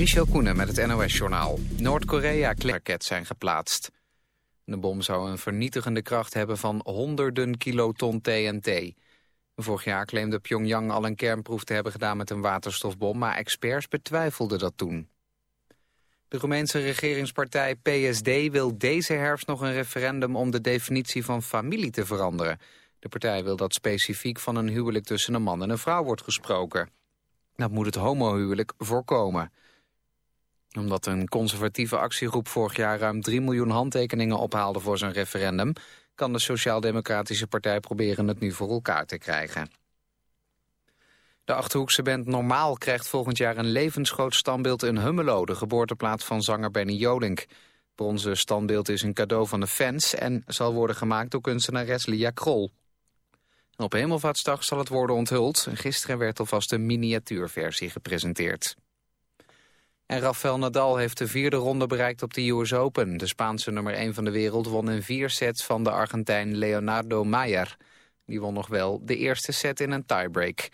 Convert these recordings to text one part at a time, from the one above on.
Michel Koenen met het NOS-journaal. Noord-Korea raket zijn geplaatst. De bom zou een vernietigende kracht hebben van honderden kiloton TNT. Vorig jaar claimde Pyongyang al een kernproef te hebben gedaan met een waterstofbom... maar experts betwijfelden dat toen. De Roemeense regeringspartij PSD wil deze herfst nog een referendum... om de definitie van familie te veranderen. De partij wil dat specifiek van een huwelijk tussen een man en een vrouw wordt gesproken. Dat moet het homohuwelijk voorkomen omdat een conservatieve actiegroep vorig jaar ruim 3 miljoen handtekeningen ophaalde voor zijn referendum, kan de Sociaal-Democratische Partij proberen het nu voor elkaar te krijgen. De Achterhoekse band Normaal krijgt volgend jaar een levensgroot standbeeld in Hummelo, de geboorteplaats van zanger Benny Jolink. Bronzen standbeeld is een cadeau van de fans en zal worden gemaakt door kunstenares Lia Krol. op Hemelvaartsdag zal het worden onthuld. Gisteren werd alvast een miniatuurversie gepresenteerd. En Rafael Nadal heeft de vierde ronde bereikt op de US Open. De Spaanse nummer 1 van de wereld won in vier sets van de Argentijn Leonardo Mayer. Die won nog wel de eerste set in een tiebreak.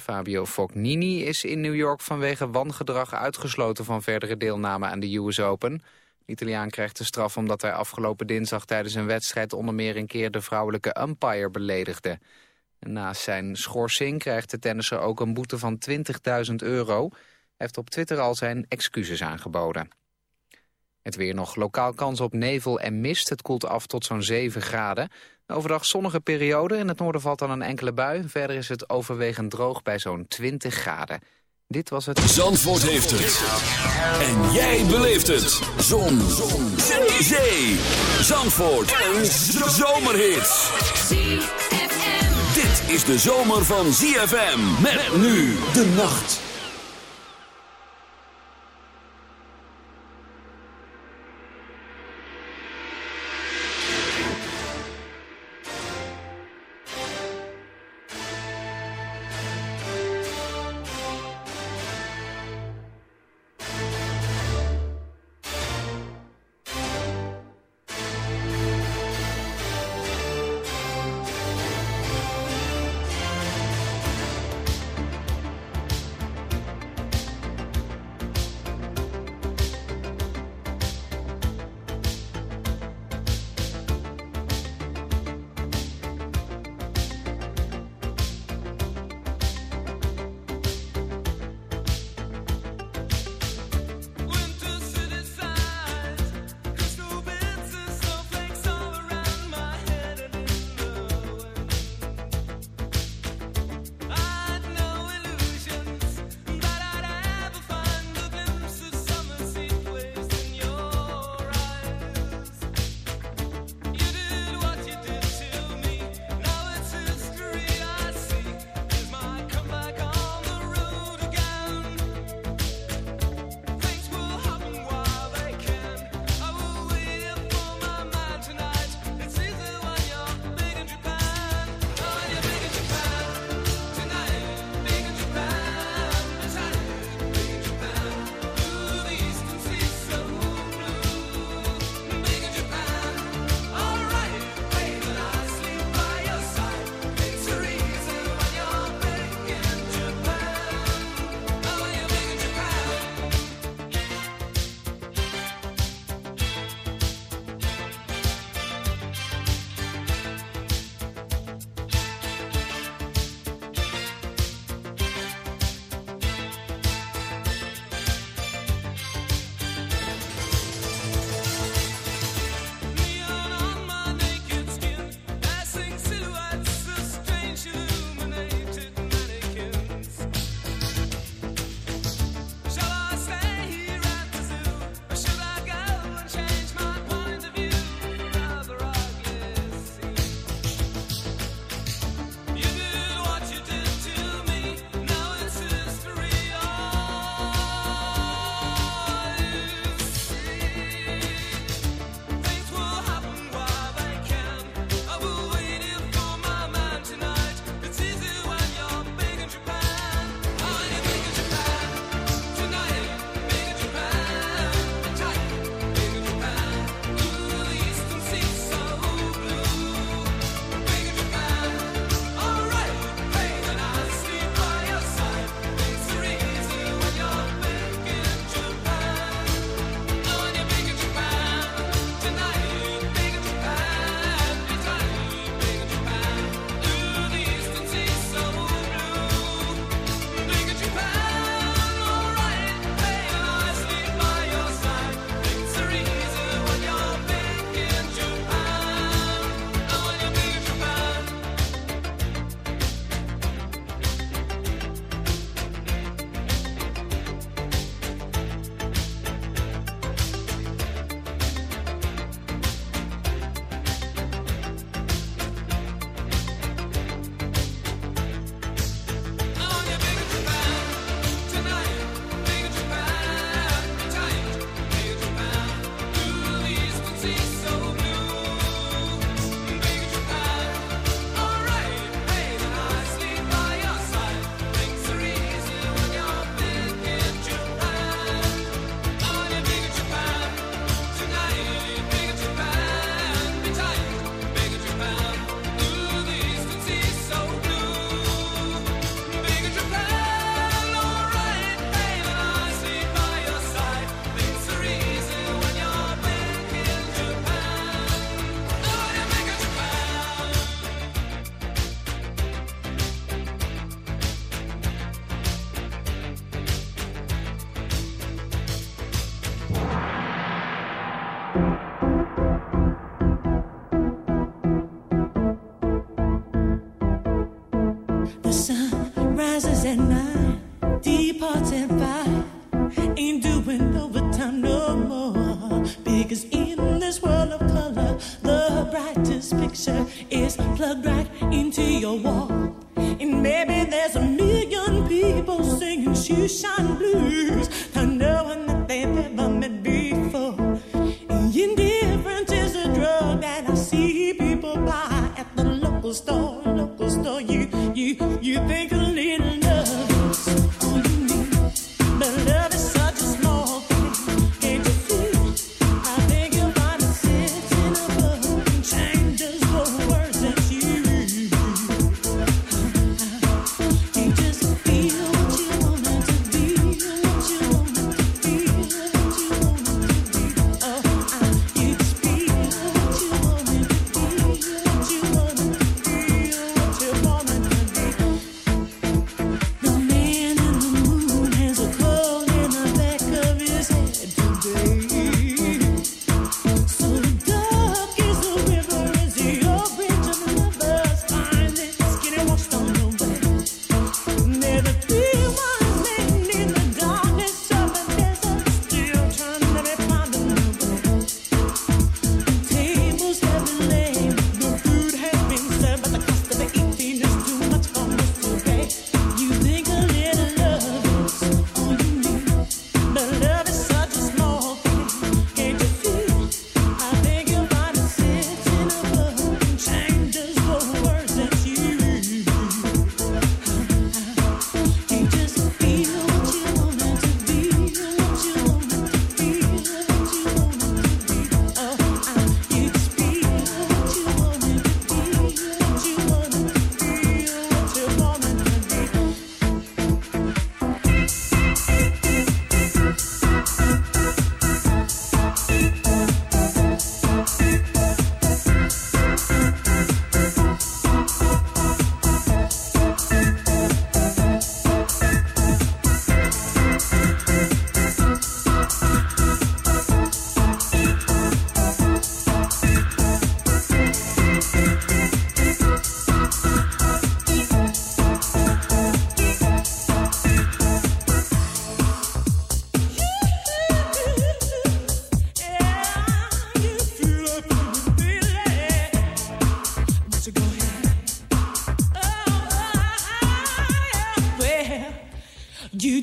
Fabio Fognini is in New York vanwege wangedrag uitgesloten van verdere deelname aan de US Open. De Italiaan krijgt de straf omdat hij afgelopen dinsdag tijdens een wedstrijd onder meer een keer de vrouwelijke umpire beledigde. naast zijn schorsing krijgt de tennisser ook een boete van 20.000 euro heeft op Twitter al zijn excuses aangeboden. Het weer nog lokaal kans op nevel en mist. Het koelt af tot zo'n 7 graden. Overdag zonnige periode. In het noorden valt dan een enkele bui. Verder is het overwegend droog bij zo'n 20 graden. Dit was het... Zandvoort heeft het. En jij beleeft het. Zon. Zon. Zee. Zandvoort. Een zomerhit. Dit is de zomer van ZFM. Met nu de nacht.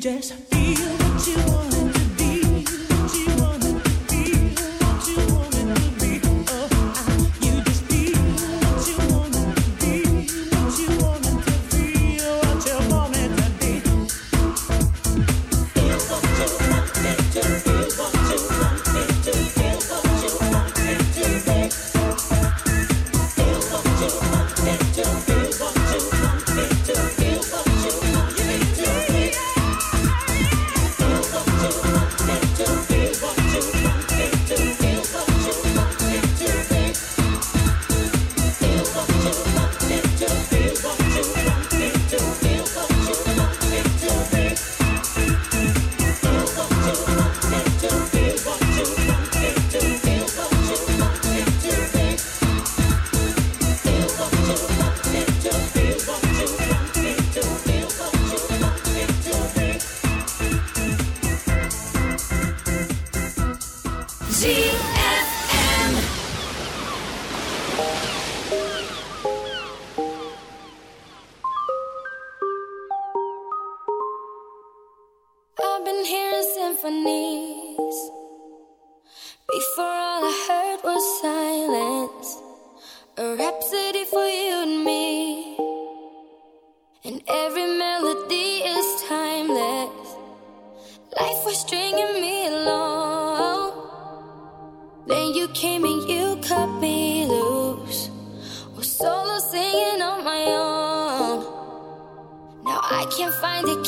Yes.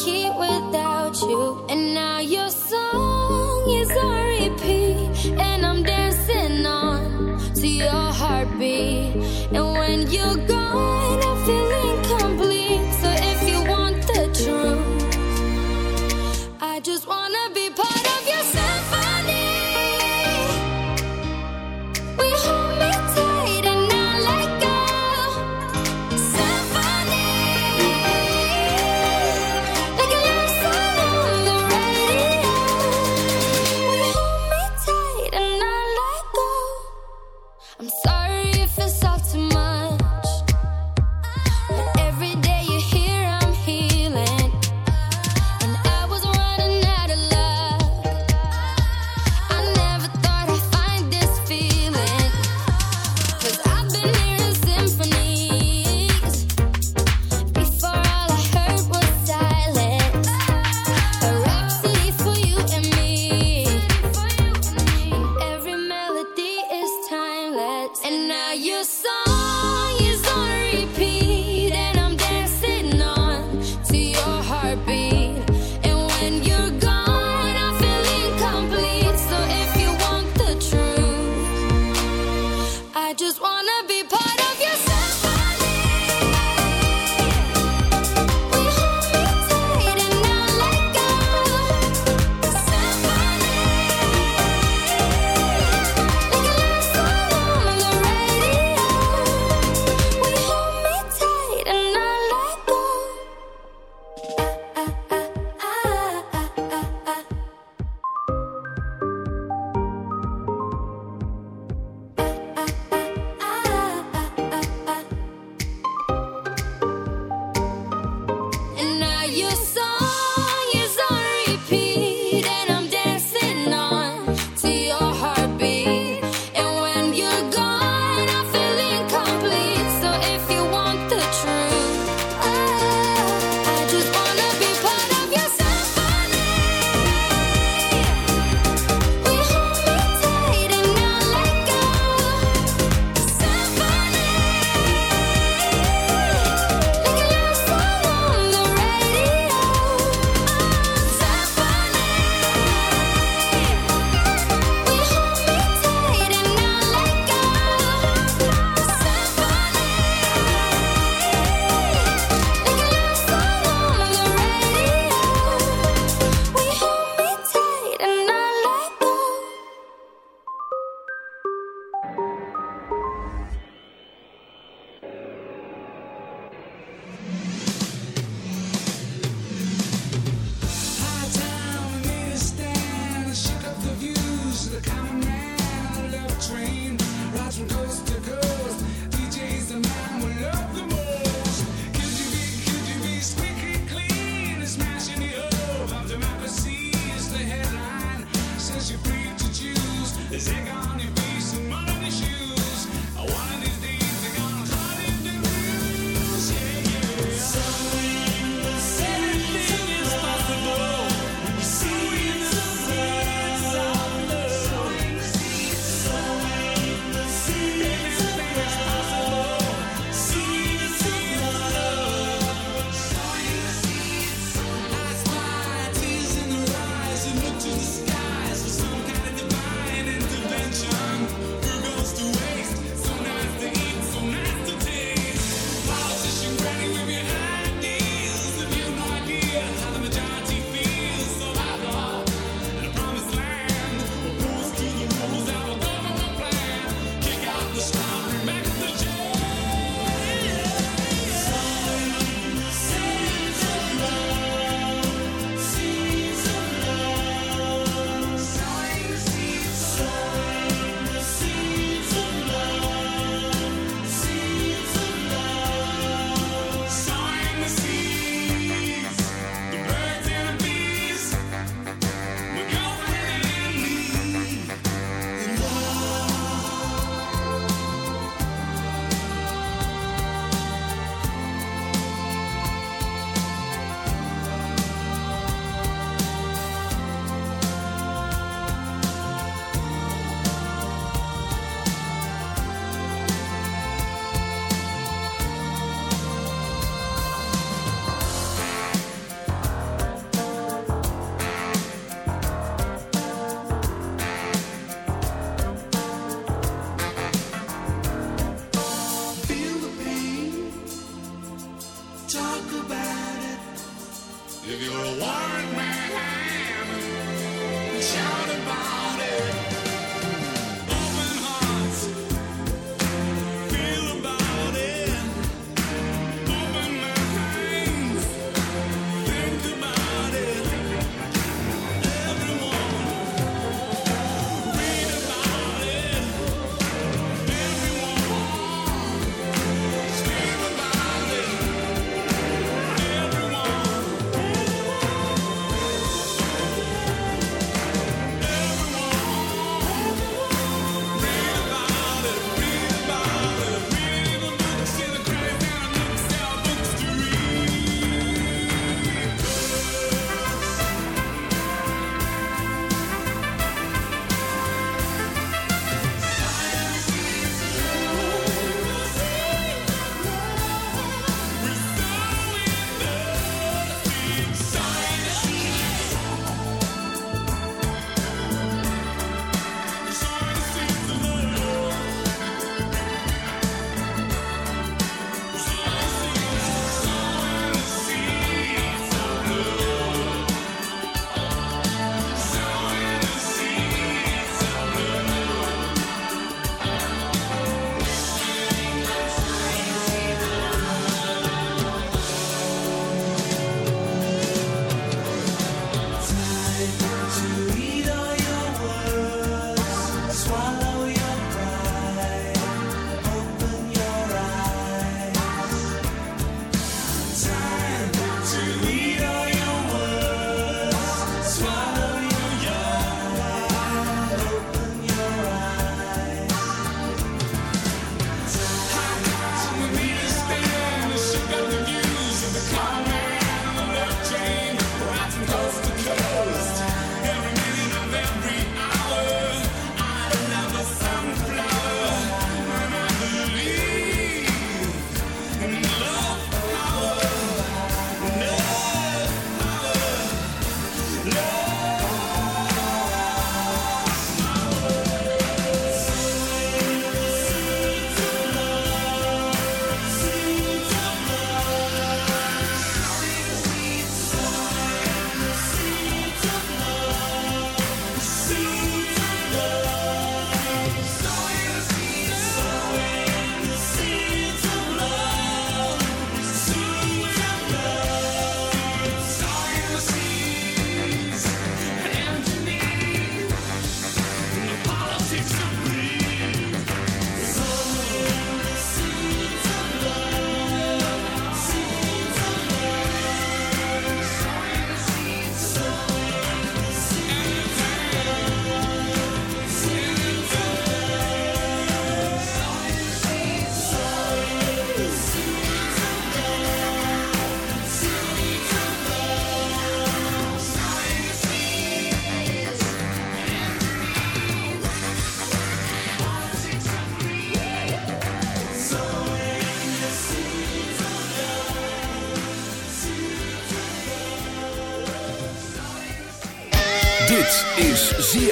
I was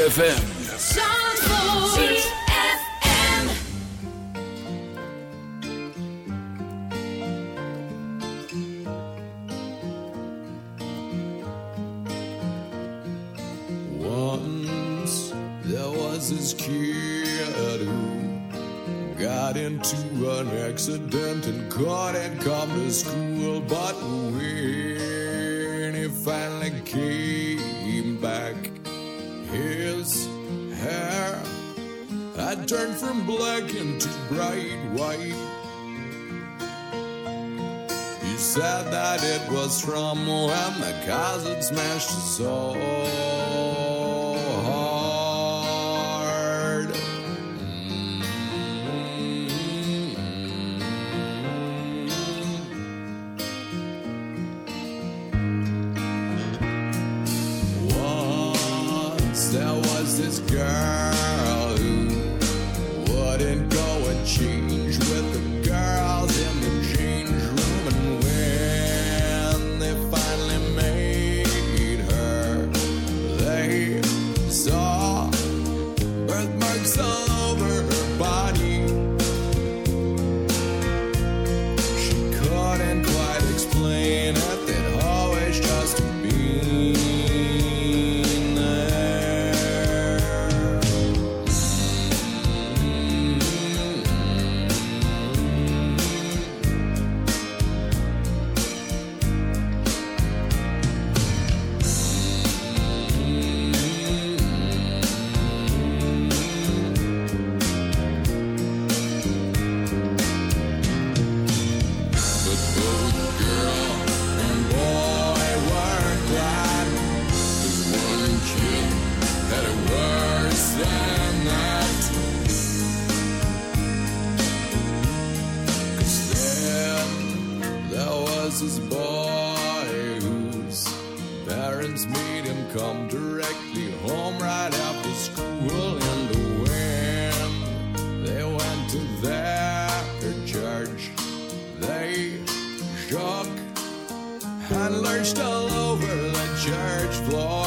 ZFM. Had turned from black into bright white. He said that it was from when the had smashed his soul and lurched all over the church floor.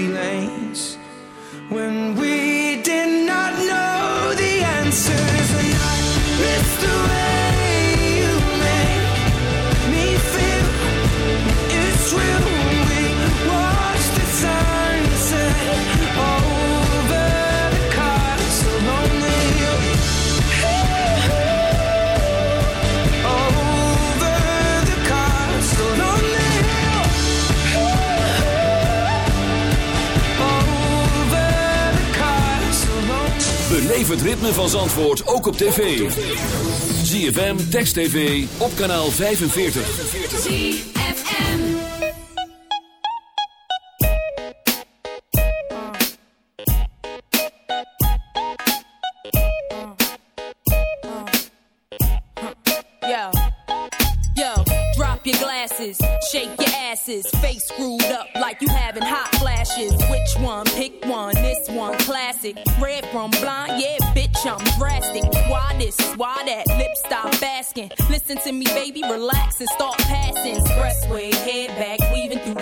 het ritme van Zandvoort ook op tv. ZFM, Text TV, op kanaal 45. ZFM Yo, yo, drop your glasses, shake your asses, face screwed up like you having hot flashes. Which one? Pick one, this one, classic. Red from blind, yeah, this? Why that? Lip stop asking. Listen to me, baby, relax and start passing. Expressway, head back, the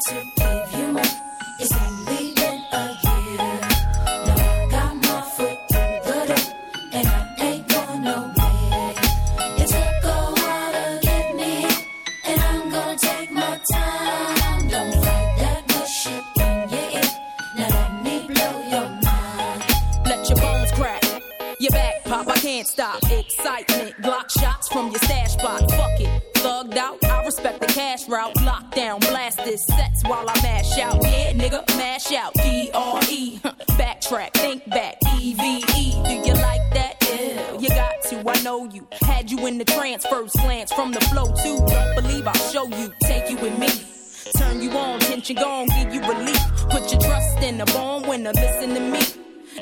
to give you my. It's only nigga, mash out. D R E, backtrack, think back. E V E, do you like that? Yeah, you got to. I know you. Had you in the trance, first glance from the flow too. Don't believe I'll show you. Take you with me. Turn you on, tension gone, give you relief. Put your trust in a born winner, listen to me.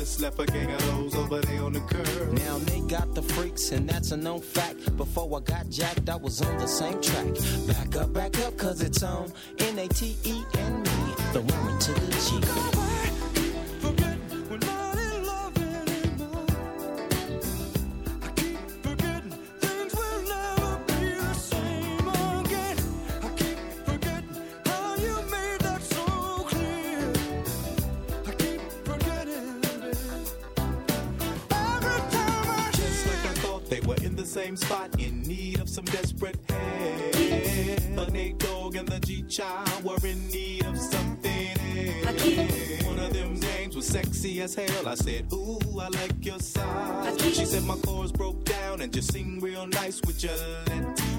Just left a gang of those over there on the curb. Now they got the freaks, and that's a known fact. Before I got jacked, I was on the same track. Back up, back up, cause it's on N-A-T-E and me, in spot, in need of some desperate help. The Nate Dogg and the G Child were in need of something. One of them names was sexy as hell. I said, Ooh, I like your size. She said my chords broke down and just sing real nice. Would you let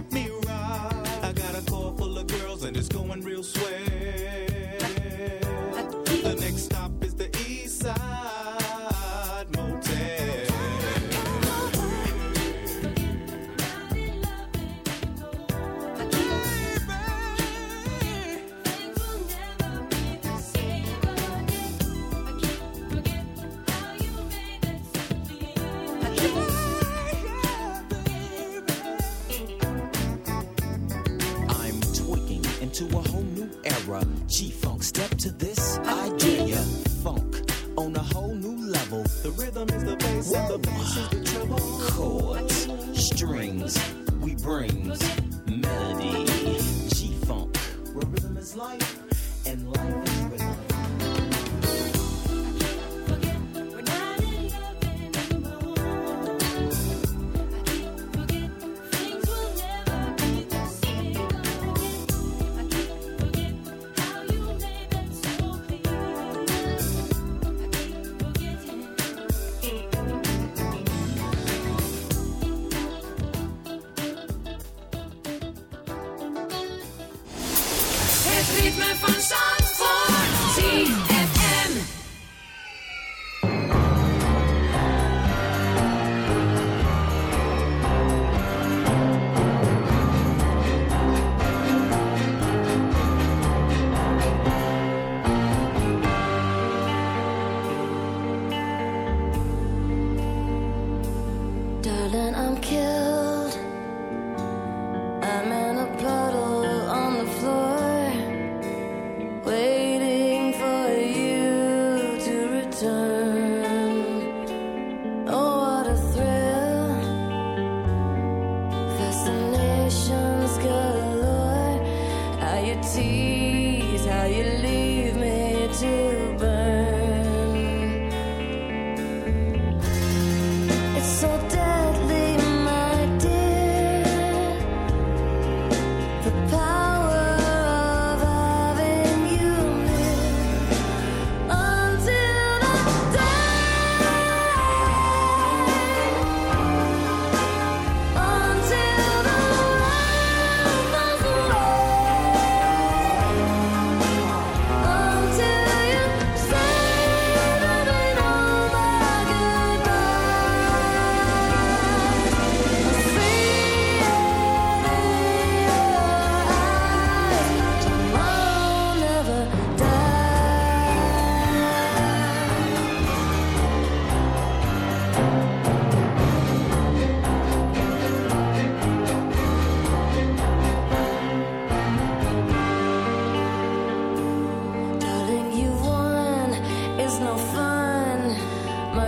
ritme van Zandvoort.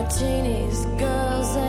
Martinis, girls,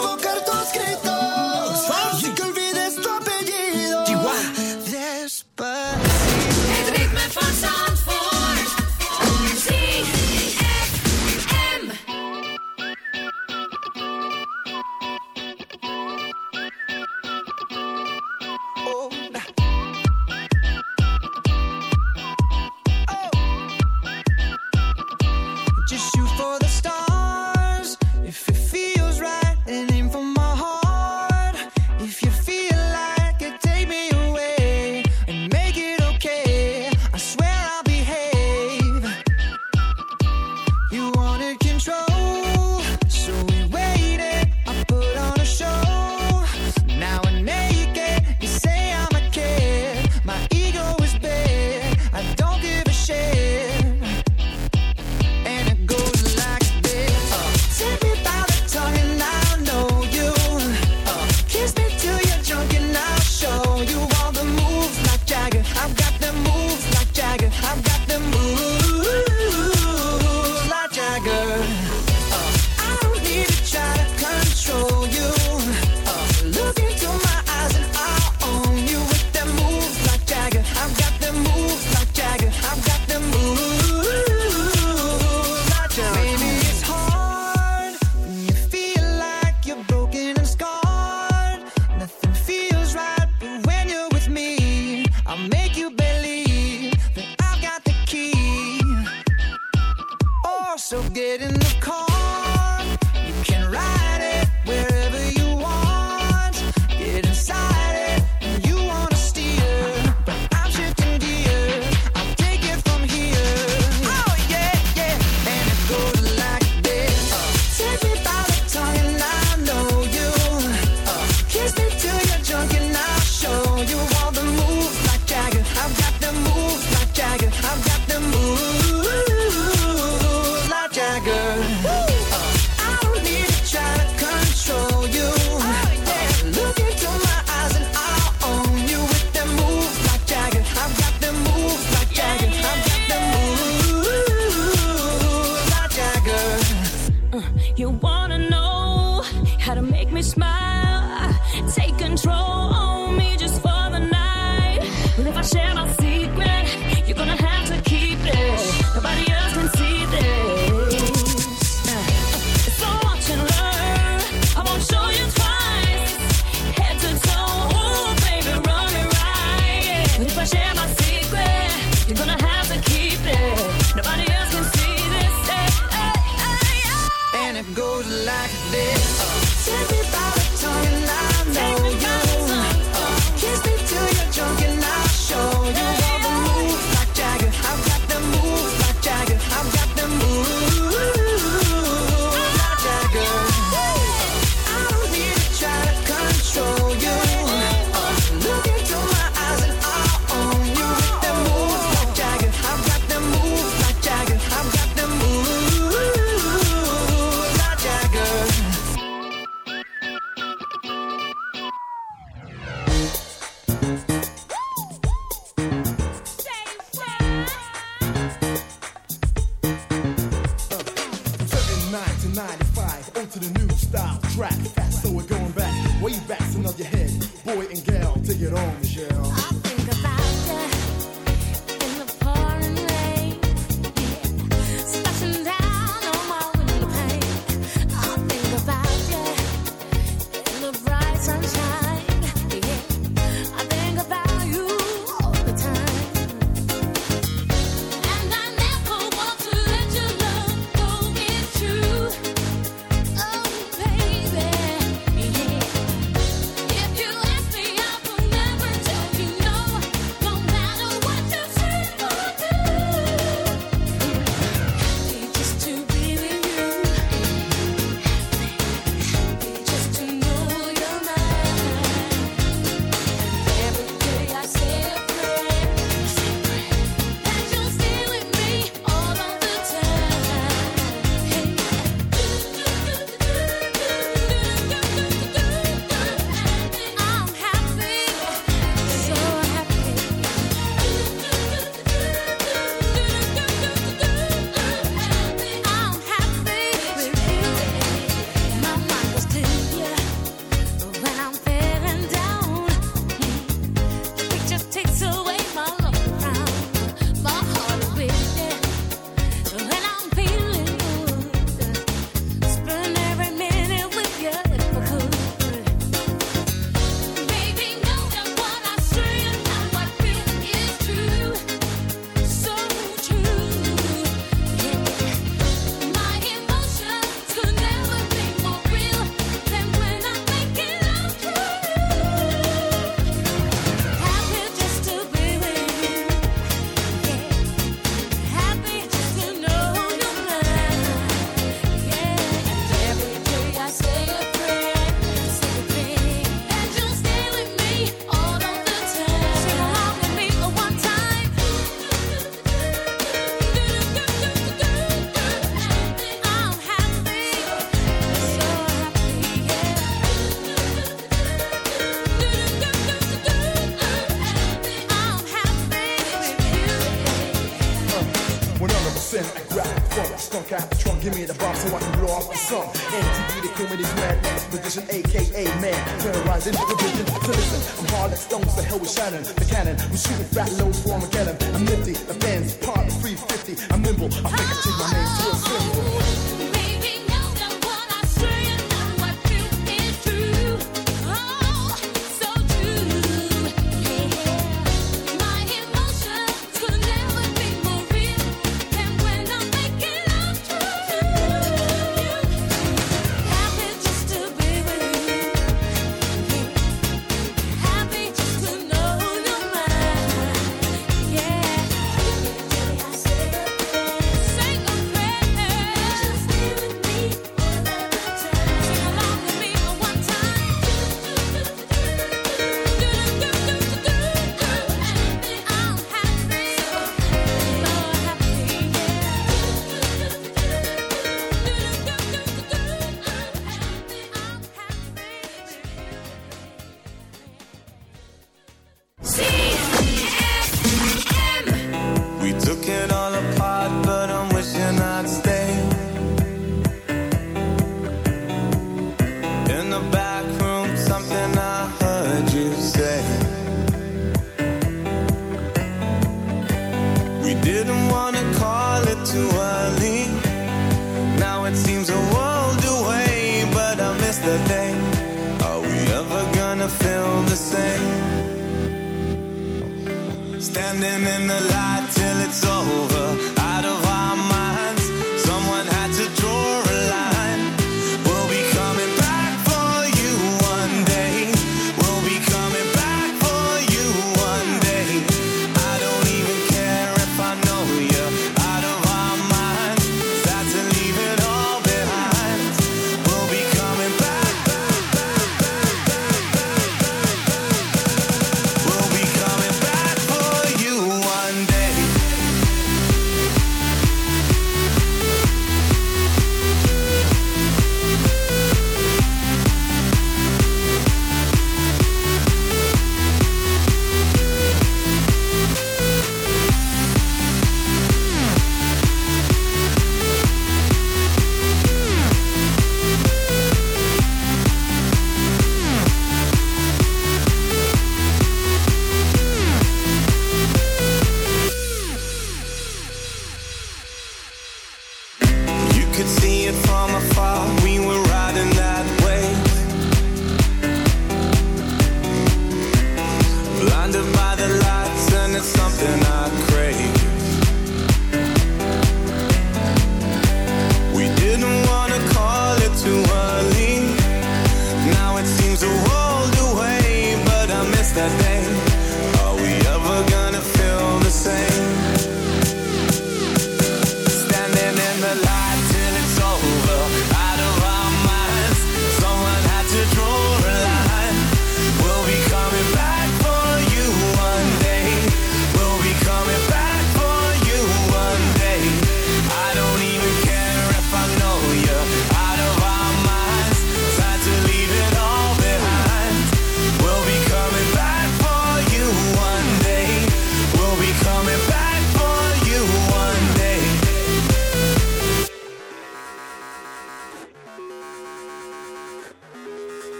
in the listen, I'm hard like stones, the hell with Shannon, the cannon. I'm shooting fat loads for Armageddon. I'm nifty, the fans part 350. I'm nimble, I think I change my name to a symbol.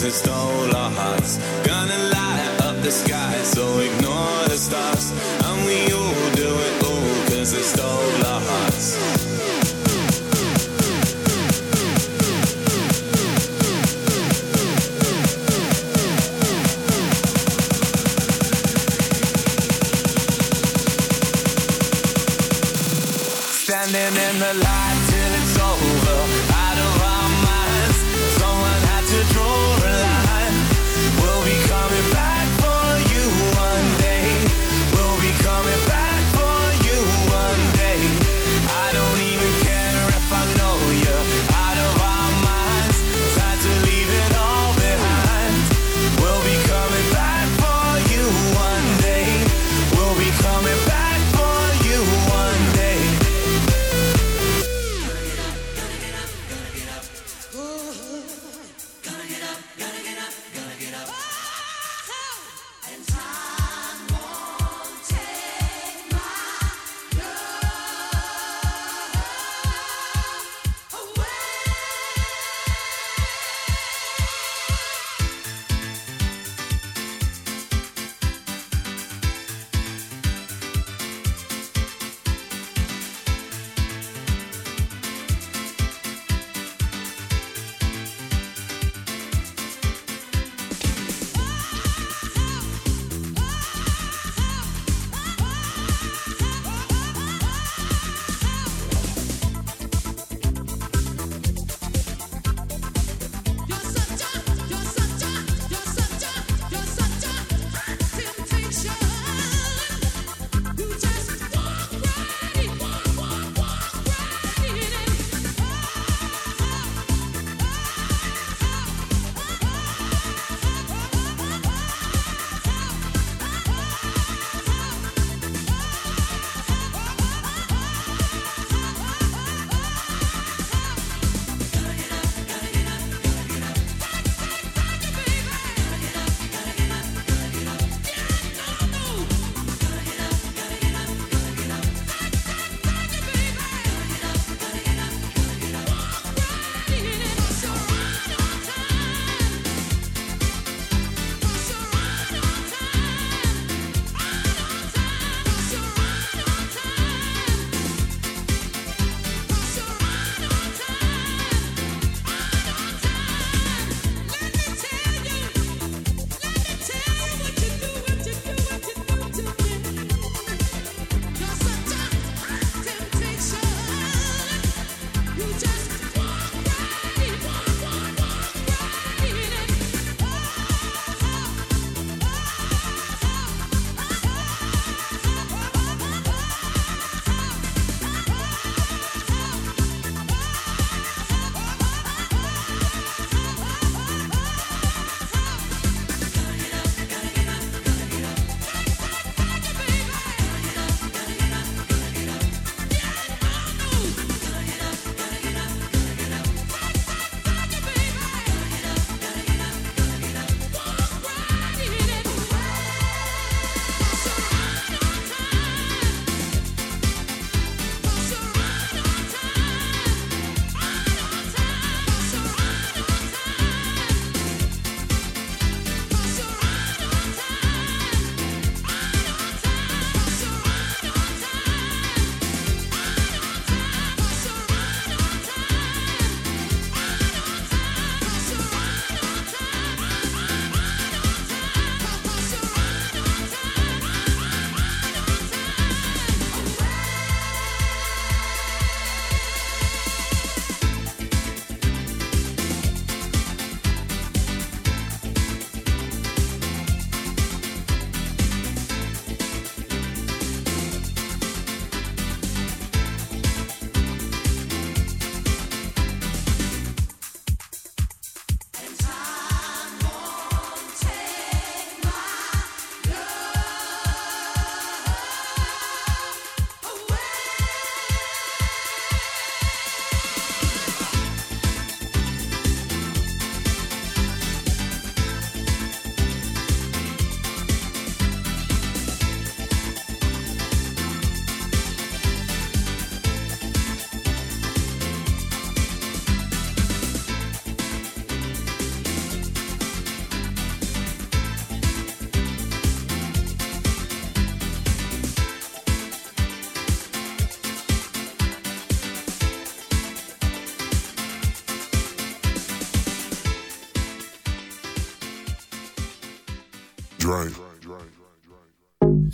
things stole our hearts. Gonna light up the sky, so ignore the stars.